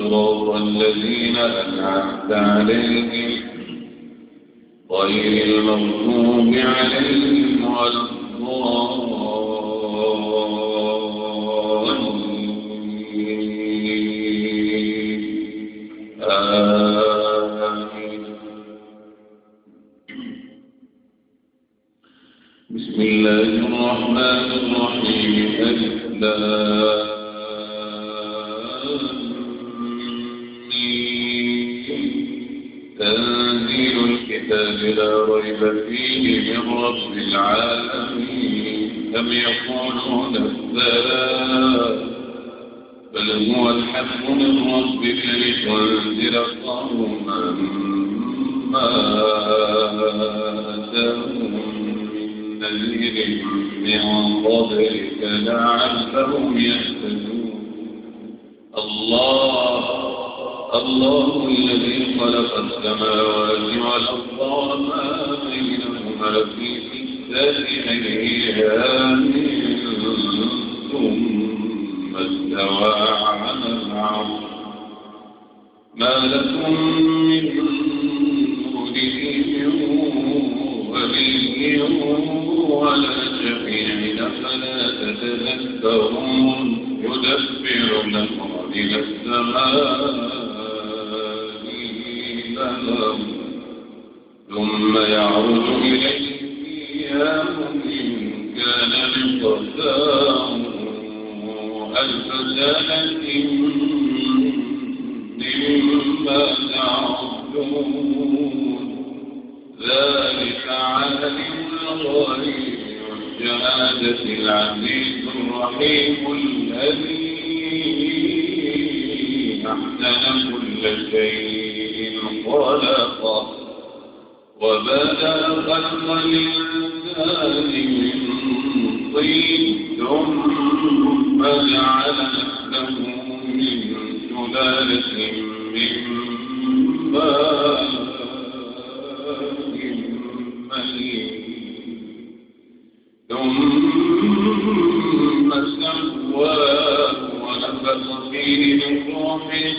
صراط الذين أنعمت عليهم غير المغضوب عليهم ولا بسم الله الرحمن الرحيم. ألف لا ريب فيه من رب العالمين. أم يقولون الثلاث بل هو الحق من ربك لتنذر قوما ما أتاهم من نذير من قبلك لعلهم يهتدون. الله الله الذي خلق السماوات والأرض وما بينهما في ستة أيام ثم استوى على العرش. ما لكم من دونه ولي ولا شفيع أفلا تتذكرون؟ يدبر الأمر إلى أحسن كل شيء خلقه. وبدأ خلق الإنسان من طين ثم جعل له من سلالة من ماء ثم سواه ونفخ فيه من روحه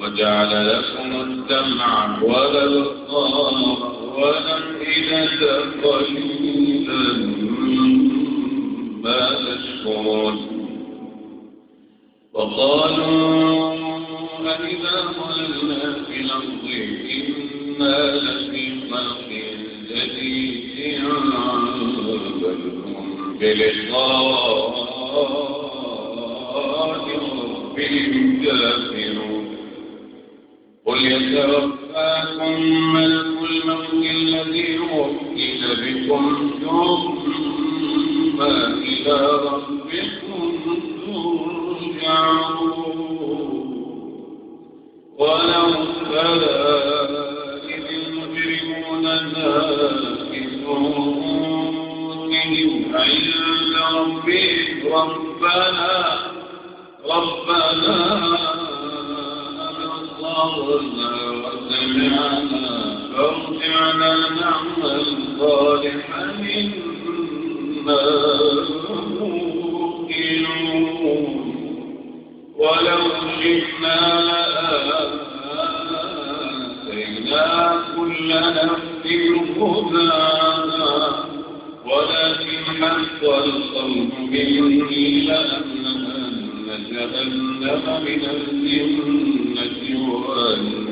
وجعل لكم السمع والأبصار والافئده قليلا ما تشكرون وقالوا أإذا ضللنا في الأرض لفي خلق جديد بلقاء ربهم كافرون قل يتوفاكم ملك الموت الذي وكل بكم ثم إلى ربكم ترجعون. ولو ترى إذ المجرمون ناكسون عند ربهم ربنا ربنا أبصرنا وسمعنا فارجعنا نعمل صالحا إنا موقنون ولو شئنا لآتينا كل نفس هداها ولكن حق القول مني لأملأن جهنم من الجنة والناس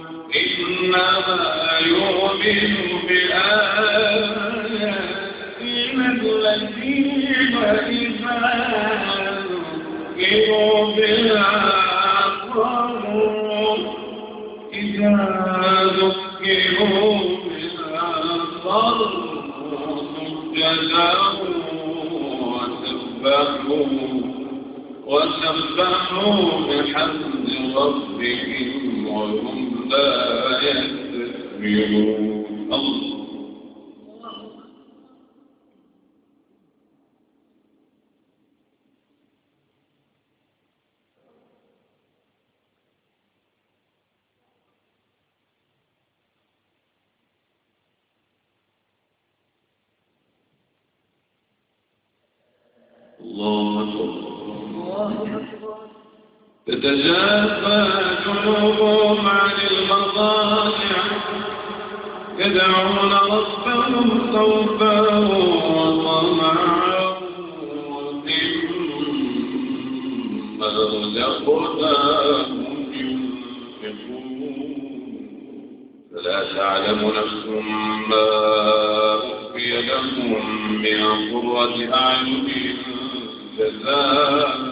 إنما يؤمن بآياتنا ذكروا إذا ذكروا وسبحوا وسبحوا بحمد ربهم وهم لا يستكبرون تتجافى جنوبهم عن المضاجع يدعون ربهم خوفا وطمعا فلا تعلم نفس ما أخفي لهم من قرة أعين جزاء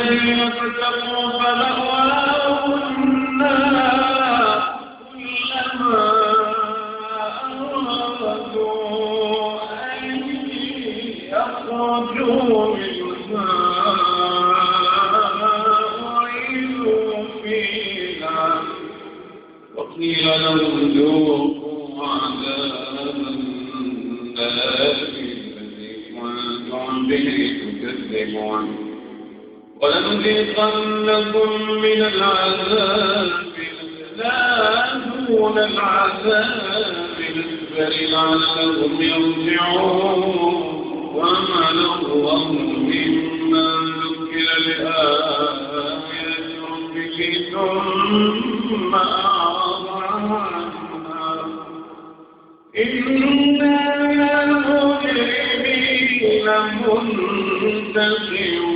الذين كفروا فمأواهم ولنذيقنكم من العذاب لا دون العذاب الأكبر لعلهم يرجعون ومن الله ممن ذكر لآيات ربه ثم أعرض عنها إنا المجرمين منتقمون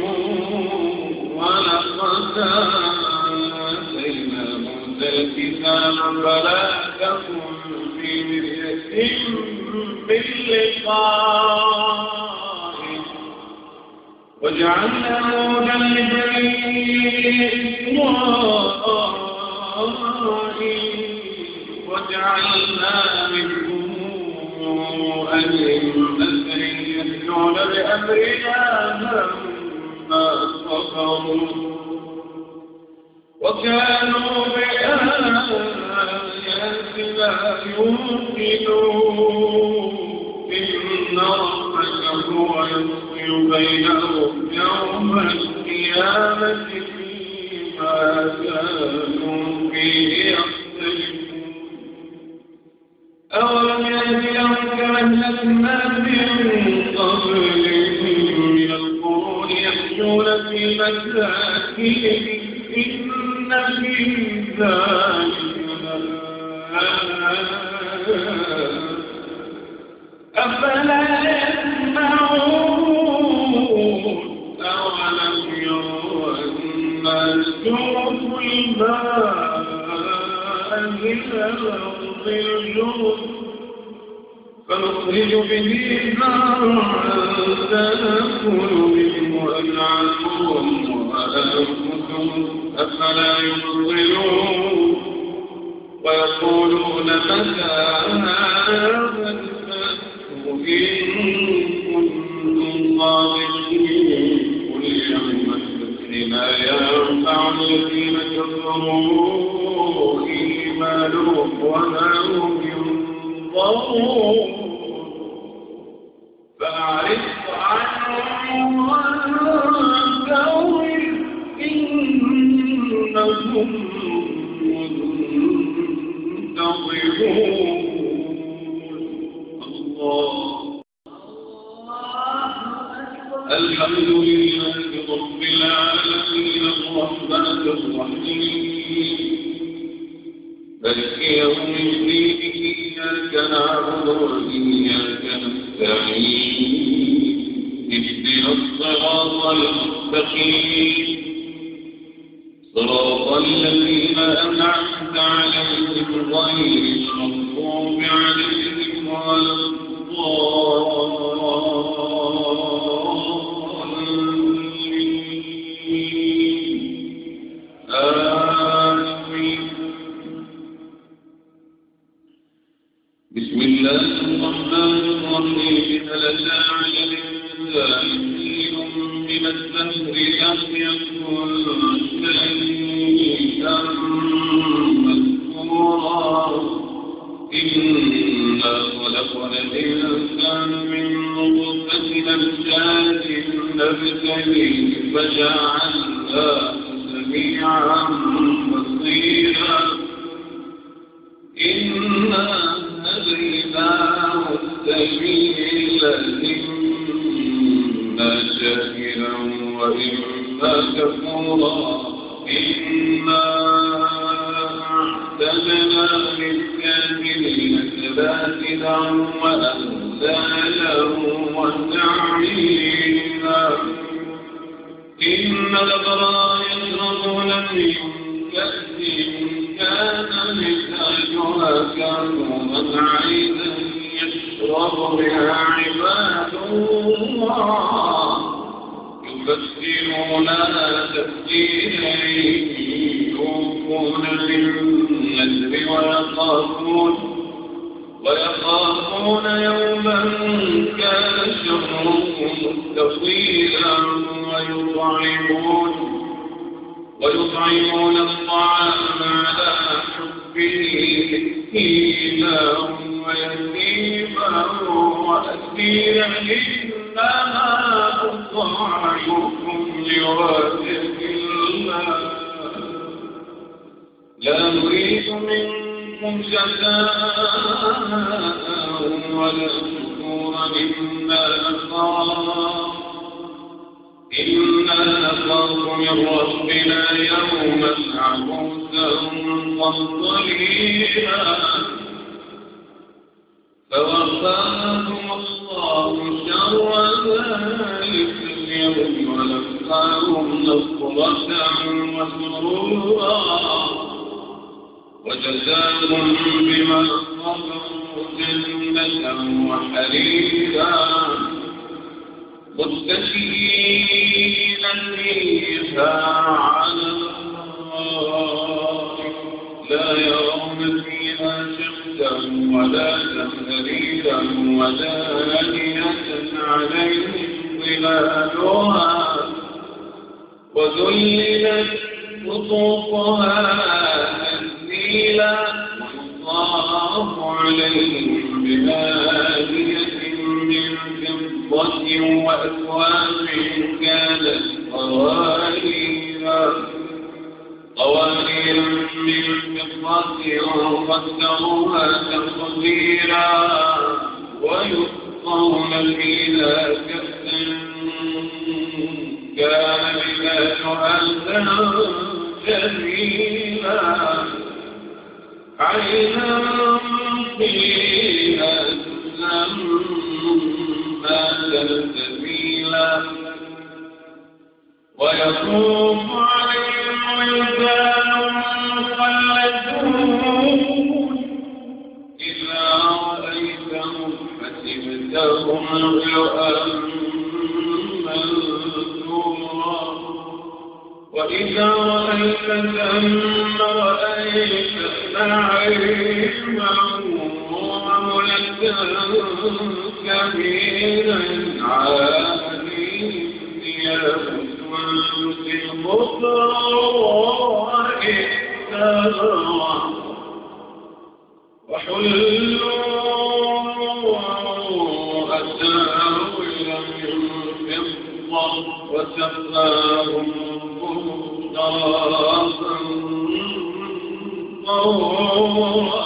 فلا في مرية من لقائه وجعلنا هدى لبني إسرائيل وجعلنا منهم أئمة يهدون بأمرنا لما صبروا وكانوا بآياتنا يوقنون إن ربك هو يفصل بينهم يوم القيامة فيما كانوا فيه يختلفون. أولم يهدهم كأهلكنا من قبلهم من القرون يمشون في مساكنهم إن في ذلك فنخرج به زرعا تأكل منه أنعامهم وأنفسهم أفلا يبصرون ويقولون متى هذا الفتح إن كنتم صادقين. قل يوم الفتح لا ينفع الذين كفروا إيمانهم وما هم ينظرون. فأعرف عنهم وانتظر إنهم الحمد لله رب العالمين الرحمن الرحيم يوم الدين إياك نعبد وإياك نستعين الصراط صراط الذين أنعمت عليهم غير المغضوب فجعلناه سميعا بصيرا. إنا هديناه السبيل إما شاكرا وإما كفورا. إنا أعتدنا للكافرين سلاسلا وأغلالا وسعيرا إن الأبرار يشربون من كأس كان مزاجها كافورا عينا يشرب بها عباد الله يفسرونها تفسيرا يوفون بالنذر ويخافون ويخافون يوما كان شره مستطيلا ويطعمون ويطعمون الطعام على حبه مسكينا ويتيما وأسيرا إنما أطعمكم لوجه الله. لا نريد منكم جزاء ولا شكورا إنا نخاف إنا نخاف من ربنا يوما عبوسا قمطريرا فوقاهم الله شر ذلك اليوم ولقاهم نصرة وسرورا وجزاهم بما صبروا جنة وحريرا متكئين فيها على لا يرون فيها شمسا ولا زمهريرا ولا هادية عليهم ظلالها. وذللت قطوفها تذليلا ويطاف عليهم بآلية من فضة وأكواب كانت قواريرا قوارير من فضة قدروها تقديرا. ويسقون فيها كأسا كان مزاجها جميلا. عينا تسمى سلسبيلا ويطوف عليهم ولدان مخلدون. إذا رأيتهم حسبتهم لؤلؤا منثورا وإذا رأيت ثم رأيت نعيما كبيرا عالي سندس خضرا وإحسارا وحلوا أساور من فضة وسقاهم بهتانا طهورا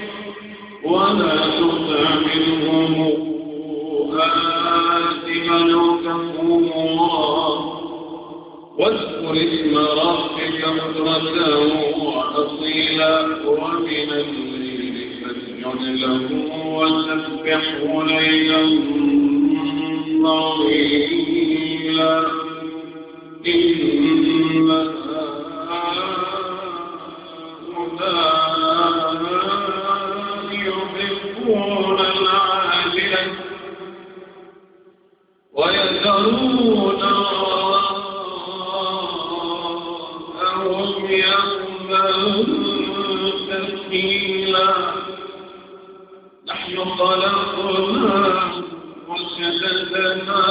له وسبحه ليلا طويلا إن هؤلاء وشددنا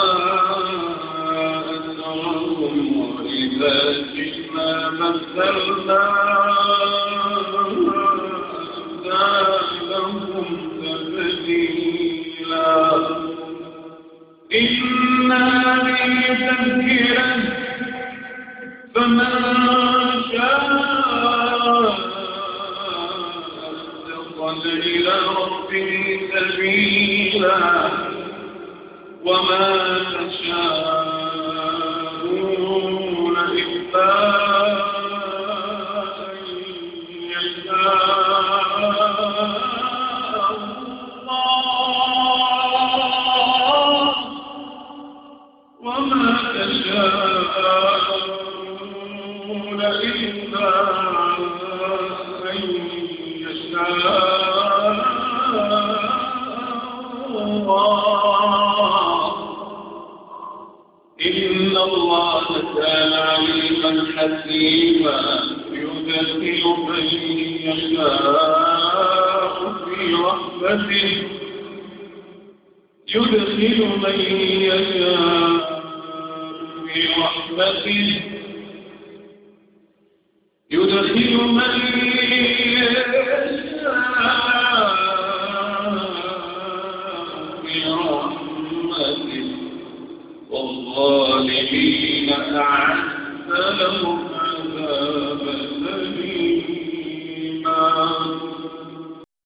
أسرهم وإذا جئنا مثلنا أمثالهم تبديلا إن هذه تذكرة فمن شاء اتخذ إلى ربه سبيلا وما تشاءون يدخل من يشاء في رحمته يدخل من يشاء في رحمته. والظالمين أعد لهم